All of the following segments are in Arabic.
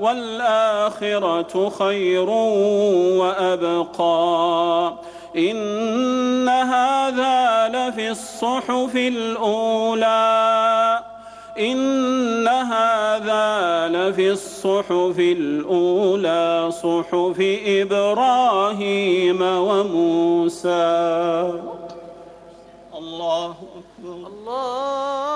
والآخرة خير وأبقى. إن هذا لفي الصحف الأولى. إن هذا لفي الصحف الأولى صحف إبراهيم وموسى. الله أكبر. الله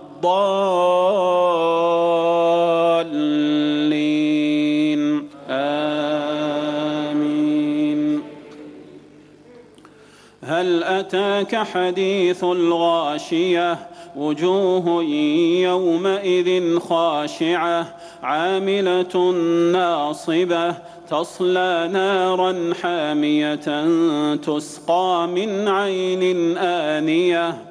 الضالين. آمين. هل أتاك حديث الغاشية؟ وجوه يومئذ خاشعة عاملة ناصبة تصلى نارا حامية تسقى من عين آنية.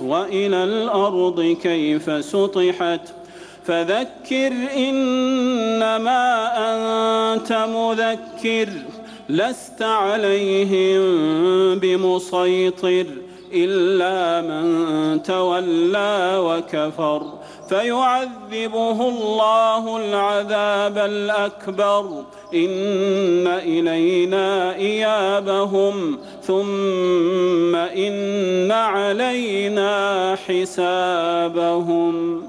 وإلى الأرض كيف سطحت فذكر إنما أنت مذكر لست عليهم بمسيطر إلا من تولى وكفر فيعذبه الله العذاب الأكبر إن إلينا إيابهم ثم إن علينا حسابهم.